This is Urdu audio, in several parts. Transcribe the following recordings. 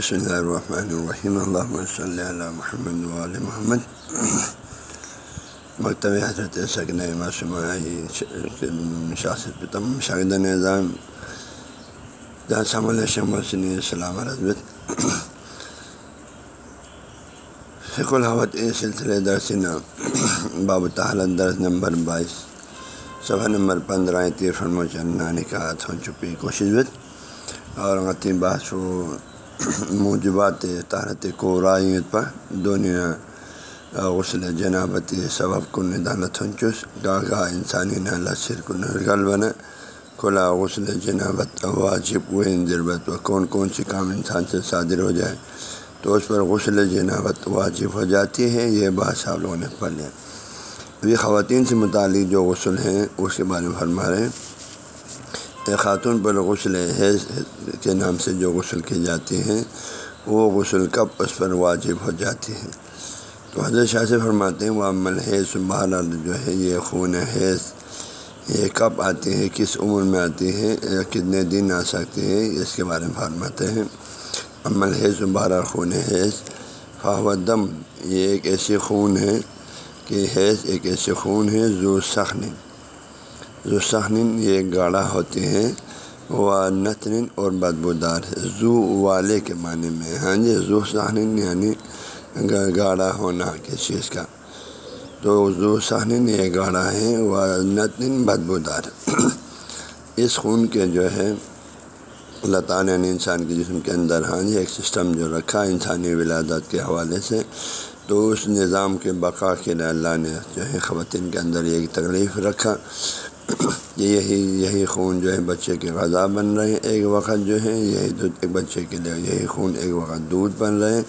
بسم اللہ الرحمن الرحیم اللہ صلی اللہ محمد علیہ محمد مکتب حضرت سکن معصومہ شاست تم شاہد نظام جہاں علیہ شمسنی السلام رضبت فک الحوت سلسلے درس نام باب تعالت درس نمبر بائیس صفحہ نمبر پندرہ تیر فرم چنانی کا تھو چپی کوشش بت اور غتی باس و موجبات طارت کو پر دنیا غسل جنابتی سبب کن دالت ہنچس گاہ انسانی نالا سر کن گل بنا، کھلا غسل جنابت واجب و ضربت و کون کون سی کام انسان سے صادر ہو جائے، تو اس پر غسل جنابت واجب ہو جاتی ہے، یہ بات لوگوں نے پڑھ لیا۔ ابھی خواتین سے متعلق جو غسل ہیں، اس کے بارے میں فرما رہے ہیں۔ خاتون پر غسل حیض کے نام سے جو غسل کی جاتی ہیں، وہ غسل کب اس پر واجب ہو جاتی ہے تو حضرت شاہ سے فرماتے ہیں وہ عمل حیض بہر جو ہے، یہ خون حیض، یہ کب آتی ہے کس عمر میں آتی ہے یا کتنے دن آ سکتے ہیں، اس کے بارے میں فرماتے ہیں۔ عمل حیض بہر خون حیض۔ فاو دم یہ ایک ایسی خون ہے کہ حیض ایک ایسے خون ہے زو سخن۔ زو سخن یہ گاڑھا ہوتے ہیں و نتن اور بدبودار زو والے کے معنی میں ہاں جی زو سہن یعنی گاڑھا ہونا کس چیز کا۔ تو زو سہن یہ گاڑھا ہے و نتن بدبودار اس خون کے جو ہے، اللہ تعالیٰ نے انسان کے جسم کے اندر ہاں جی ایک سسٹم جو رکھا انسانی ولادت کے حوالے سے۔ تو اس نظام کے بقا کے لیے اللہ نے جو ہے خواتین کے اندر ایک تکلیف رکھا۔ یہی یہی خون جو ہے بچے کے غذا بن رہے ہیں ایک وقت جو ہے، یہی دودھ ایک بچے کے لیے، یہی خون ایک وقت دودھ بن رہے ہیں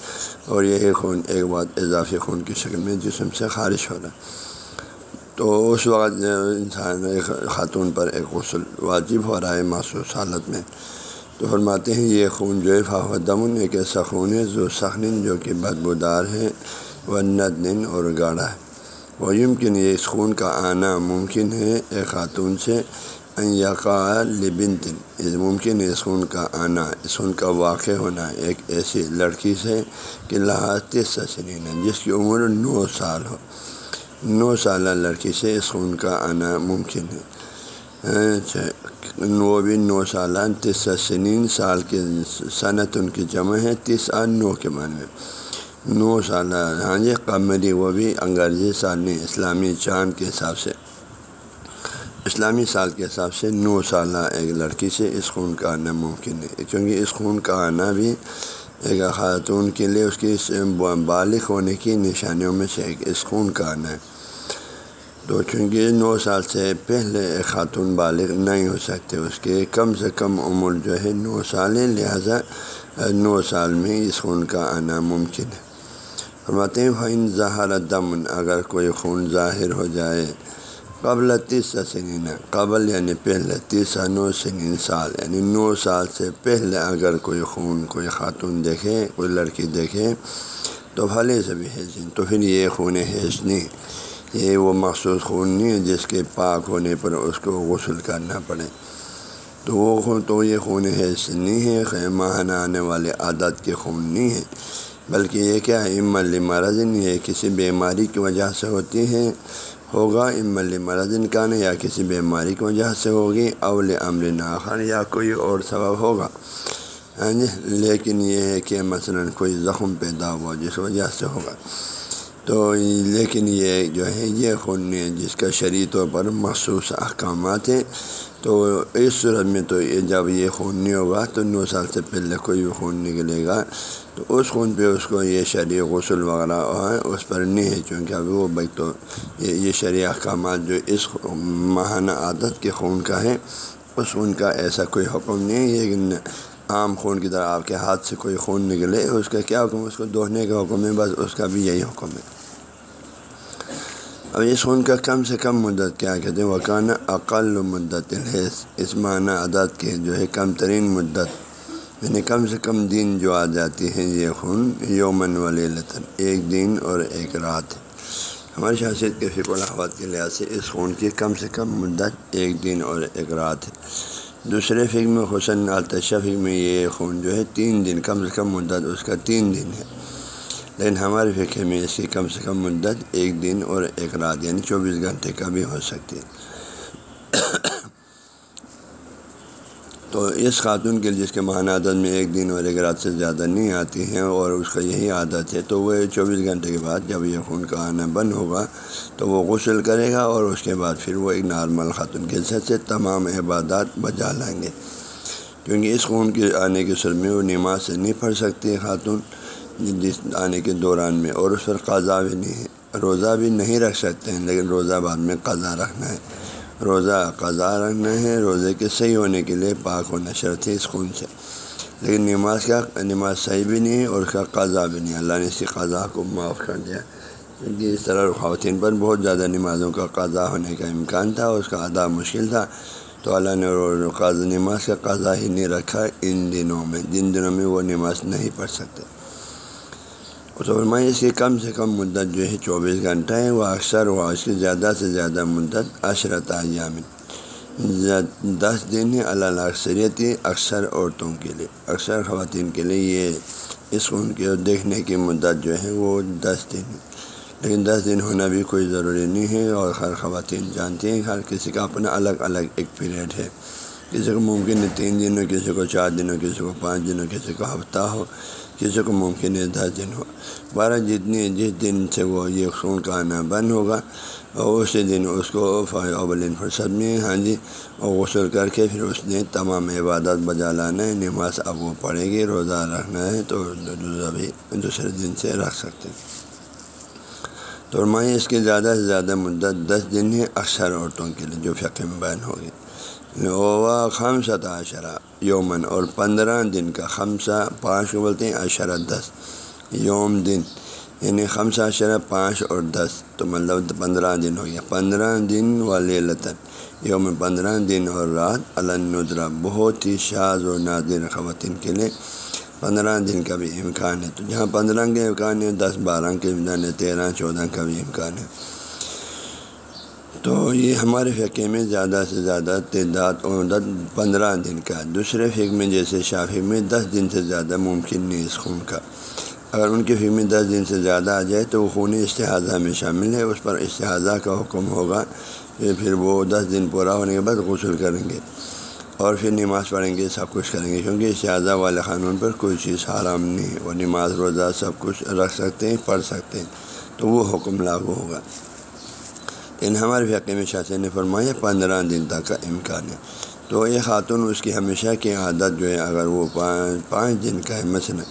اور یہی خون ایک وقت اضافی خون کی شکل میں جسم سے خارش ہو رہا ہے۔ تو اس وقت انسان ایک خاتون پر ایک غسل واجب ہو رہا ہے مخصوص حالت میں۔ تو فرماتے ہیں، یہ خون جو ہے فاو دمن، ایک ایسا خون ہے جو سخن جو کہ بدبودار ہے وہ ندن اور گاڑھا ہے۔ وہ یمکن یہ اس خون کا آنا ممکن ہے ایک خاتون سے یقا لبن لبنتن ممکن ہے اس خون کا آنا اس خون کا واقع ہونا ایک ایسی لڑکی سے کہ لحاظ سنین ہے، جس کی عمر نو سال ہو۔ نو سالہ لڑکی سے اس خون کا آنا ممکن ہے۔ اچھا وہ بھی نو سالہ تیس سنین سال کے صنعت ان کی جمع ہے، تیس نو کے معنی میں۔ نو سالہ ہاں جی قمری، وہ بھی انگریزی سال نہیں، اسلامی چاند کے حساب سے۔ اسلامی سال کے حساب سے نو سالہ ایک لڑکی سے اس خون کا آنا ممکن ہے۔ کیونکہ اس خون کا آنا بھی ایک خاتون کے لیے اس کی بالغ ہونے کی نشانیوں میں سے ایک اس خون کا آنا ہے۔ تو چونکہ نو سال سے پہلے ایک خاتون بالغ نہیں ہو سکتے، اس کے کم سے کم عمر جو ہے نو سال ہے، لہٰذا نو سال میں اس خون کا آنا ممکن ہے۔ فرماتے ہیں فائن ظاہر دمن اگر کوئی خون ظاہر ہو جائے، قبل تیس سنین قبل یعنی پہلے تیسا نو سنین سال یعنی نو سال سے پہلے اگر کوئی خون، کوئی خاتون دیکھے، کوئی لڑکی دیکھے، تو بھلے سے بھی حیض تو پھر یہ خون حیض نہیں، یہ وہ مخصوص خون نہیں ہے جس کے پاک ہونے پر اس کو غسل کرنا پڑے۔ تو وہ خون، تو یہ خون حیض نہیں ہے خیمانہ آنے والے عادت کے خون نہیں ہے۔ بلکہ یہ کیا ہے امل مرضن یہ کسی بیماری کی وجہ سے ہوتی ہے ہوگا امل مرضن کا نہیں یا کسی بیماری کی وجہ سے ہوگی، اول امر ناخر یا کوئی اور سبب ہوگا۔ ہاں جی لیکن یہ ہے کہ مثلا کوئی زخم پیدا ہوا جس وجہ سے ہوگا۔ تو لیکن یہ جو ہے، یہ خون جس کا شرعی طور پر مخصوص احکامات ہیں۔ تو اس صورت میں تو یہ جب یہ خون نہیں ہوگا تو نو سال سے پہلے کوئی بھی خون نکلے گا۔ تو اس خون پہ اس کو یہ شرعی غسل وغیرہ ہے، اس پر نہیں ہے، چونکہ ابھی وہ بھائی تو یہ شرعی احکامات جو اس ماہانہ عادت کے خون کا ہے، اس خون کا ایسا کوئی حکم نہیں ہے۔ لیکن عام خون کی طرح آپ کے ہاتھ سے کوئی خون نکلے، اس کا کیا حکم؟ اس کو دہنے کا حکم ہے، بس اس کا بھی یہی حکم ہے۔ اب اس خون کا کم سے کم مدت کیا کہتے ہیں وکانہ عقل مدت یعنی الحیض اس معنی عادت کے جو ہے کم ترین مدت یعنی کم سے کم دن جو آ جاتی ہے یہ خون یومن ولی لطن ایک دن اور ایک رات۔ ہماری شاست کے فکر الحوات کے لحاظ سے اس خون کی کم سے کم مدت ایک دن اور ایک رات ہے۔ دوسرے فکر میں حسن التشا فکر میں یہ خون جو ہے تین دن، کم سے کم مدت اس کا تین دن ہے۔ لیکن ہمارے فکر میں اس کی کم سے کم مدت ایک دن اور ایک رات یعنی چوبیس گھنٹے کا بھی ہو سکتی ہے۔ تو اس خاتون کے جس کے ماہانہ عادت میں ایک دن اور ایک رات سے زیادہ نہیں آتی ہیں اور اس کا یہی عادت ہے، تو وہ چوبیس گھنٹے کے بعد جب یہ خون کا آنا بند ہوگا تو وہ غسل کرے گا اور اس کے بعد پھر وہ ایک نارمل خاتون کے حصے سے تمام عبادات بجا لائیں گے۔ کیونکہ اس خون کے آنے کے سر میں وہ نماز سے نہیں پڑھ سکتی خاتون۔ جس آنے کے دوران میں، اور اس پر قضا بھی نہیں، روزہ بھی نہیں رکھ سکتے ہیں، لیکن روزہ بعد میں قضا رکھنا ہے۔ روزہ قضا رکھنا ہے، روزے کے صحیح ہونے کے لیے پاک ہونا شرط ہے اس خون سے۔ لیکن نماز کا، نماز صحیح بھی نہیں ہے اور اس کا قضا بھی نہیں۔ اللہ نے اس کی قضا کو معاف کر دیا۔ کیونکہ اس طرح خواتین پر بہت زیادہ نمازوں کا قضا ہونے کا امکان تھا اس کا ادا مشکل تھا۔ تو اللہ نے نماز کا قضا ہی نہیں رکھا۔ ان دنوں میں، جن دنوں میں وہ نماز نہیں پڑھ سکتے۔ تو فرمائیں اس کی کم سے کم مدت جو ہے چوبیس گھنٹہ ہے، وہ اکثر وہ اس کی زیادہ سے زیادہ مدت عشرت ایام دس دن ہے اللہ اکثریتی اکثر عورتوں کے لیے، اکثر خواتین کے لیے یہ اس خون کے دیکھنے کی مدت جو ہے وہ دس دن ہے۔ لیکن دس دن ہونا بھی کوئی ضروری نہیں ہے اور ہر خواتین جانتی ہیں، ہر کسی کا اپنا الگ الگ ایک پیریڈ ہے۔ کسی کو ممکن ہے تین دنوں کسی کو چار دنوں کسی کو پانچ دنوں کسی کو ہفتہ ہو۔ کسی کو ممکن ہے دس دن ہو۔ بارہ جتنی جس دن سے وہ یہ خون کا آنا بند ہوگا اور اسی دن اس کو اولین فرصت میں ہاں جی اور غسل کر کے پھر اس نے تمام عبادت بجا لانا ہے۔ نماز اب وہ پڑھے گی، روزہ رکھنا ہے، تو روزہ بھی دوسرے دن سے رکھ سکتے ہیں۔ تو اس کی زیادہ سے زیادہ مدت دس دن ہے اکثر عورتوں کے لیے جو فقہ میں بیان ہوگی۔ ہوا خمسہ عشرہ یومن اور پندرہ دن کا خمسہ پانچ کو بولتے ہیں اشرہ دس، یوم دن یعنی خمسہ اشرہ پانچ اور دس، تو مطلب پندرہ دن ہو گیا۔ پندرہ دن والے لطن یوم پندرہ دن اور رات۔ الندرا بہت ہی شاذ و نادر خواتین کے لیے پندرہ دن کا بھی امکان ہے۔ تو جہاں پندرہ کے امکان ہے، دس، بارہ کے امکان ہے، تیرہ، چودہ کا بھی امکان ہے۔ تو یہ ہمارے فقے میں زیادہ سے زیادہ تعداد عدد پندرہ دن کا دوسرے فقے میں جیسے شافی میں دس دن سے زیادہ ممکن نہیں اس خون کا۔ اگر ان کے فکر میں دس دن سے زیادہ آ جائے تو وہ خون استحاظہ میں شامل ہے، اس پر استحاظہ کا حکم ہوگا۔ پھر وہ دس دن پورا ہونے کے بعد غسل کریں گے اور پھر نماز پڑھیں گے، سب کچھ کریں گے۔ کیونکہ استحاظہ والے قانون پر کوئی چیز حرام نہیں ہے۔ وہ نماز، روزہ، سب کچھ رکھ سکتے ہیں، پڑھ سکتے ہیں۔ تو وہ حکم لاگو ہوگا۔ لیکن ہمارے فقے میں شاہ نے فرمایا پندرہ دن تک کا امکان ہے۔ تو یہ خاتون اس کی ہمیشہ کی عادت جو ہے، اگر وہ پانچ پانچ دن کا ہے، مثلا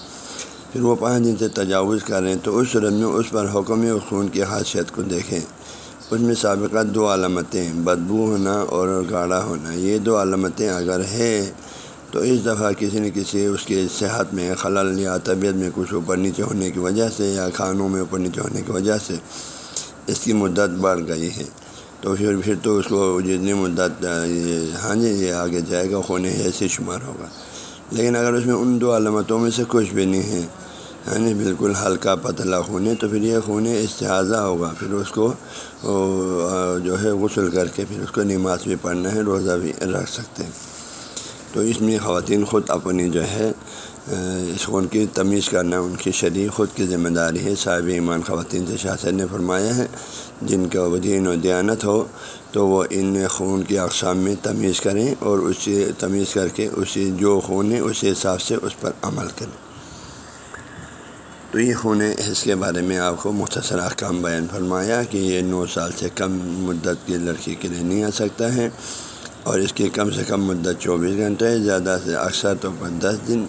پھر وہ پانچ دن سے تجاوز کر رہے ہیں، تو اس صورت میں اس پر حکم خون کی خاصیت کو دیکھیں۔ اس میں سابقہ دو علامتیں، بدبو ہونا اور گاڑھا ہونا۔ یہ دو علامتیں اگر ہے تو اس دفعہ کسی نہ کسی اس کی صحت میں خلل یا طبیعت میں کچھ اوپر نیچے ہونے کی وجہ سے یا کھانوں میں اوپر نیچے ہونے کی وجہ سے اس کی مدت بڑھ گئی ہے۔ تو پھر پھر تو اس کو جتنی مدت ہاں جی یہ آگے جائے گا خونے ایسے شمار ہوگا۔ لیکن اگر اس میں ان دو علامتوں میں سے کچھ بھی نہیں ہے ہاں جی بالکل ہلکا پتلا خونے تو پھر یہ خونے استحاظہ ہوگا۔ پھر اس کو جو ہے، غسل کر کے پھر اس کو نماز بھی پڑھنا ہے، روزہ بھی رکھ سکتے ہیں۔ تو اس میں خواتین خود اپنی جو ہے اس خون کی تمیز کرنا ان کی شریک خود کی ذمہ داری ہے۔ صاحب ایمان خواتین سے شاثر نے فرمایا ہے، جن کا دین و دیانت ہو تو وہ ان خون کی اقسام میں تمیز کریں اور اسے تمیز کر کے اسی جو خون ہے، اسی حساب سے اس پر عمل کریں۔ تو یہ خون اس کے بارے میں آپ کو مختصر احکام بیان فرمایا کہ یہ نو سال سے کم مدت کی لڑکی کے لیے نہیں آ سکتا ہے اور اس کی کم سے کم مدت چوبیس گھنٹے، زیادہ سے اکثر تو پر دس دن۔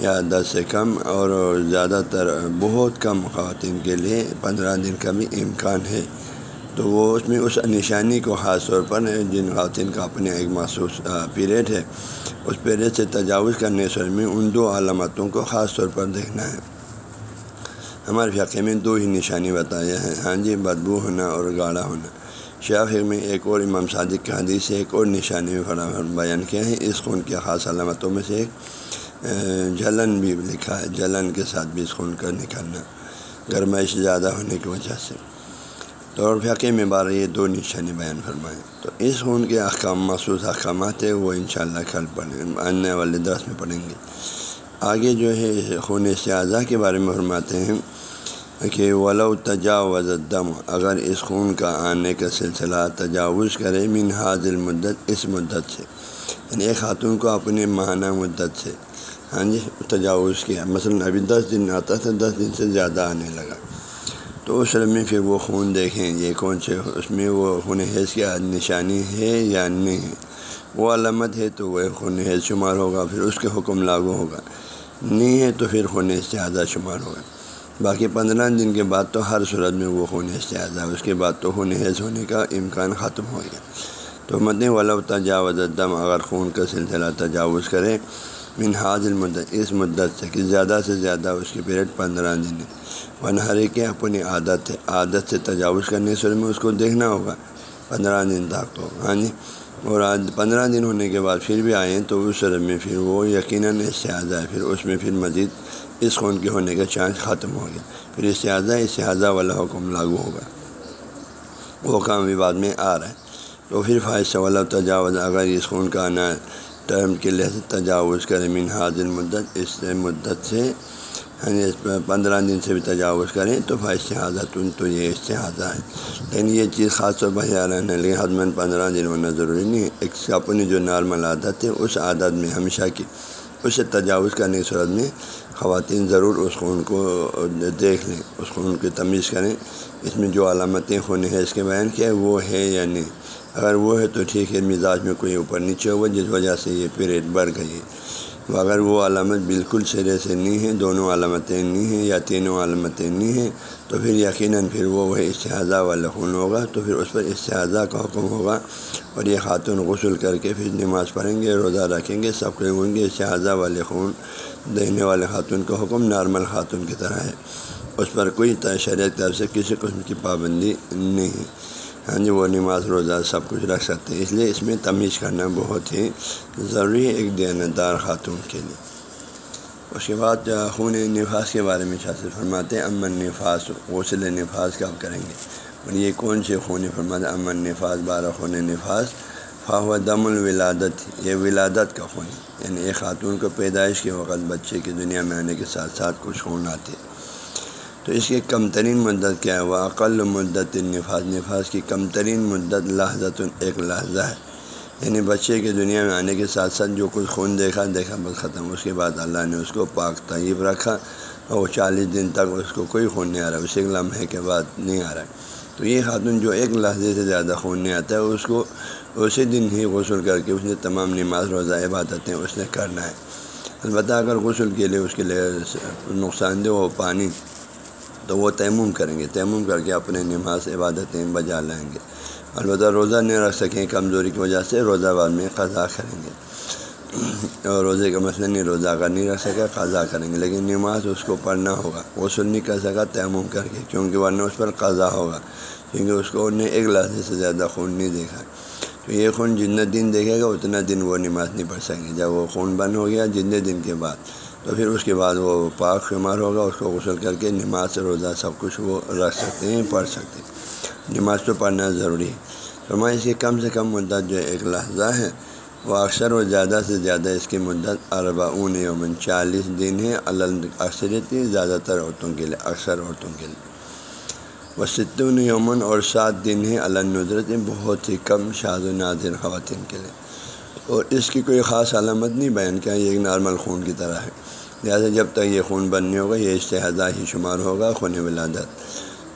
یا دس سے کم اور زیادہ تر بہت کم خواتین کے لیے پندرہ دن کا بھی امکان ہے۔ تو وہ اس میں اس نشانی کو خاص طور پر جن خواتین کا اپنے ایک مخصوص پیریڈ ہے، اس پیریڈ سے تجاوز کرنے سر میں ان دو علامتوں کو خاص طور پر دیکھنا ہے۔ ہمارے فقے میں دو ہی نشانی بتایا ہے ہاں جی بدبو ہونا اور گاڑھا ہونا۔ شاخر میں ایک اور امام صادق کے حدیث سے ایک اور نشانی میں فراہم بیان کیا ہے، اس خون کی خاص علامتوں میں سے ایک۔ جلن بھی لکھا ہے، جلن کے ساتھ بھی اس خون کا نکالنا گرمائش زیادہ ہونے کی وجہ سے۔ تو اور فقے میں بار یہ دو نشانی بیان فرمائیں۔ تو اس خون کے احکام، مخصوص احکامات ہیں، وہ انشاءاللہ کل پڑھیں، آنے والے درس میں پڑھیں گے۔ آگے جو ہے، خون سیاضہ کے بارے میں فرماتے ہیں کہ ولو تجاوز الدم، اگر اس خون کا آنے کا سلسلہ تجاوز کرے، من حاضر مدت اس مدت سے یعنی ایک خاتون کو اپنے ماہانہ مدت سے۔ ہاں جی تجاوز کیا۔ مثلاً ابھی دس دن آتا تھا، دس دن سے زیادہ آنے لگا۔ تو اس میں پھر وہ خون دیکھیں یہ کون سے اس میں وہ خون حیض کی نشانی ہے یا نہیں ہے۔ وہ علامت ہے تو وہ خون حیض شمار ہوگا، پھر اس کے حکم لاگو ہوگا۔ نہیں ہے تو پھر خون استحادہ شمار ہوگا۔ باقی پندرہ دن کے بعد تو ہر صورت میں وہ خون استحادہ اس کے بعد تو خون حیض ہونے کا امکان ختم ہو گیا۔ تو مدن والا تجاوز دم اگر خون کا سلسلہ تجاوز کرے من حاضر مدت اس مدت سے کہ زیادہ سے زیادہ اس کی پیریڈ پندرہ دن ہے۔ ون ہر ایک اپنی عادت ہے، عادت سے تجاوز کرنے سے میں اس کو دیکھنا ہوگا۔ پندرہ دن تک تو ہاں جی؟ اور آج پندرہ دن ہونے کے بعد پھر بھی آئیں تو اس سر میں پھر وہ یقیناً اس سے آزاد ہے۔ پھر اس میں پھر مزید اس خون کے ہونے کا چانس ختم ہو گیا۔ پھر اس سے آزاد اس سے حاضہ والا حکم لاگو ہوگا۔ وہ کام بھی بعد میں آ رہا ہے۔ تو پھر فائدہ والا تجاوز، اگر اس خون کا آنا ٹرم کے لحاظ تجاوز کرے من حاضر مدت اس سے مدت سے یعنی پندرہ دن سے بھی تجاوز کریں تو بھائی فائشہ تن تو یہ استحاظہ ہے۔ لیکن یہ چیز خاص طور پر خیال رہنا لیکن حدمن پندرہ دن ہونا ضروری نہیں ہے۔ ایک اپنی جو نارمل عادت ہے، اس عادت میں ہمیشہ کی، اسے تجاوز کرنے کی صورت میں خواتین ضرور اس خون کو دیکھ لیں، اس خون کی تمیز کریں۔ اس میں جو علامتیں خون ہے اس کے بیان کیا وہ ہے یا نہیں؟ اگر وہ ہے تو ٹھیک ہے، مزاج میں کوئی اوپر نیچے ہوا جس وجہ سے یہ پیریڈ بڑھ گئی ہے۔ اگر وہ علامت بالکل سرے سے نہیں ہے، دونوں علامتیں نہیں ہیں یا تینوں علامتیں نہیں ہیں، تو پھر یقیناً پھر وہ وہی استحاظہ والا خون ہوگا، تو پھر اس پر استحاظہ کا حکم ہوگا۔ اور یہ خاتون غسل کر کے پھر نماز پڑھیں گے، روزہ رکھیں گے، سب ہوں گے استحاظہ والے خون۔ دینے والے خاتون کا حکم نارمل خاتون کی طرح ہے۔ اس پر کوئی شریعت طرف سے کسی قسم کی پابندی نہیں ہے۔ ہاں جی وہ نماز، روزہ، سب کچھ رکھ سکتے ہیں۔ اس لیے اس میں تمیز کرنا بہت ہی ضروری ہے ایک دیانتدار خاتون کے لیے۔ اس کے بعد خون نفاذ کے بارے میں شاست فرماتے ہیں، امن نفاذ غسل نفاذ کب کریں گے۔ اور یہ کون سے خون فرماتے ہیں، امن نفاذ بارہ خون نفاذ فاو دم الولادت، یہ ولادت کا خون یعنی ایک خاتون کو پیدائش کے وقت بچے کی دنیا میں آنے کے ساتھ ساتھ کچھ خون آتے۔ تو اس کی کم ترین مدت کیا ہے؟ وہ عقل مدت نفاذ نفاذ کی کم ترین مدت لحظت ایک لحظہ ہے۔ یعنی بچے کی دنیا میں آنے کے ساتھ ساتھ جو کچھ خون دیکھا دیکھا بس ختم۔ اس کے بعد اللہ نے اس کو پاک طیب رکھا اور وہ چالیس دن تک اس کو کوئی خون نہیں آ رہا۔ اس ایک لمحے کے بعد نہیں آ رہا۔ تو یہ خاتون جو ایک لحظے سے زیادہ خون نہیں آتا ہے اس کو اسی دن ہی غسل کر کے اس نے تمام نماز روزہ عبادتیں اس نے کرنا ہے۔ البتہ اگر غسل کے لیے اس کے لیے نقصان دہ وہ پانی، تو وہ تیمم کریں گے۔ تیمم کر کے اپنے نماز عبادتیں بجا لائیں گے۔ البتہ روزہ نہیں رکھ سکیں، کمزوری کی وجہ سے روزہ بعد میں قضا کریں گے۔ اور روزے کا مسئلہ نہیں، روزہ اگر نہیں رکھ سکا قضا کریں گے۔ لیکن نماز اس کو پڑھنا ہوگا۔ وہ سن نہیں کر سکا، تیمم کر کے، کیونکہ ورنہ اس پر قضا ہوگا۔ کیونکہ اس کو انہیں ایک لحظے سے زیادہ خون نہیں دیکھا۔ تو یہ خون جتنا دن دیکھے گا، اتنا دن وہ نماز نہیں پڑھ سکیں گے۔ جب وہ خون بند ہو گیا جتنے دن کے بعد، تو پھر اس کے بعد وہ پاک شمار ہوگا، اس کو غسل کر کے نماز سے روزہ سب کچھ وہ رکھ سکتے ہیں، پڑھ سکتے ہیں۔ نماز تو پڑھنا ضروری ہے۔ فرمایا اس کی کم سے کم مدت جو ایک لحظہ ہے، وہ اکثر و زیادہ سے زیادہ اس کی مدت اربعون یومن چالیس دن ہے اکثریت زیادہ تر عورتوں کے لیے، اکثر عورتوں کے لیے۔ وہ ستون یومن اور سات دن ہے الندرت بہت ہی کم شاد و نادر خواتین کے لیے۔ اور اس کی کوئی خاص علامت نہیں بیان کیا، یہ ایک نارمل خون کی طرح ہے۔ لہٰذا جب تک یہ خون بننے ہوگا، یہ اشتہادہ ہی شمار ہوگا، خون ولادت۔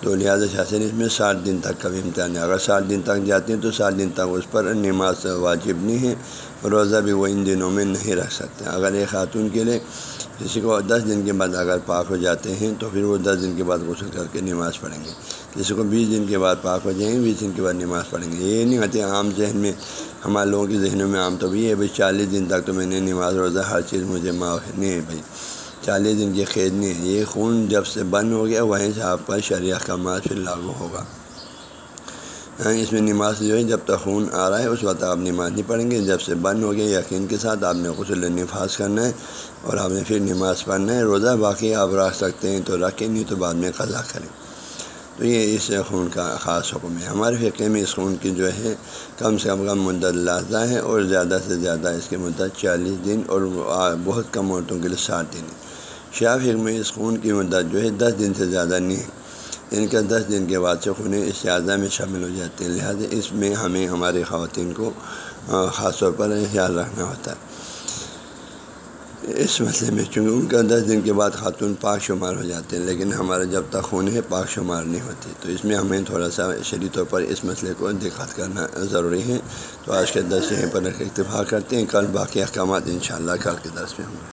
تو لہٰذا شاثر اس میں سات دن تک کا بھی امتحان ہے۔ اگر سات دن تک جاتی ہیں، تو سات دن تک اس پر نماز واجب نہیں ہے، روزہ بھی وہ ان دنوں میں نہیں رکھ سکتے۔ اگر ایک خاتون کے لیے کسی کو دس دن کے بعد اگر پاک ہو جاتے ہیں تو پھر وہ دس دن کے بعد غسل کر کے نماز پڑھیں گے۔ کسی کو بیس دن کے بعد پاک ہو جائیں گے، بیس دن کے بعد نماز پڑھیں گے۔ یہ نہیں ہوتے عام ذہن میں، ہمارے لوگوں کے ذہنوں میں عام تو بھی ہے، بھائی چالیس دن تک تو میں نے نماز روزہ ہر چیز مجھے معاف نہیں ہے، بھائی۔ چالیس دن کی قید نہیں ہے۔ یہ خون جب سے بند ہو گیا، وہیں سے آپ پر شریعہ کا پھر لاگو ہوگا۔ اس میں نماز جو ہے، جب تک خون آ رہا ہے، اس وقت آپ نماز نہیں پڑھیں گے۔ جب سے بند ہو گیا، یقین کے ساتھ آپ نے غسل نفاذ کرنا ہے اور آپ نے پھر نماز پڑھنا ہے۔ روزہ باقی آپ رکھ سکتے ہیں، تو رکھیں، نہیں تو بعد میں قضا کریں۔ تو یہ اس خون کا خاص حکم ہے۔ ہمارے فقے میں اس خون کی جو ہے، کم سے کم کم مدت لازہ ہے اور زیادہ سے زیادہ اس کی مدت چالیس دن اور بہت کم عورتوں کے لیے سات دن ہے۔ شاہ فکر میں اس خون کی مدت جو ہے، دس دن سے زیادہ نہیں ہے۔ ان کا دس دن کے بعد سے اس اعضاء میں شامل ہو جاتے ہیں۔ لہٰذا اس میں ہمیں ہماری خواتین کو خاص طور پر خیال رکھنا ہوتا ہے۔ اس مسئلے میں چونکہ ان کا دس دن کے بعد خاتون پاک شمار ہو جاتے ہیں، لیکن ہمارا جب تک خون ہے، پاک شمار نہیں ہوتی تو اس میں ہمیں تھوڑا سا شدید طور پر اس مسئلے کو دقت کرنا ضروری ہے۔ تو آج کے درس یہیں پر اتفاق کرتے ہیں۔ کل باقی احکامات انشاءاللہ کل کے درس میں ہوں گے۔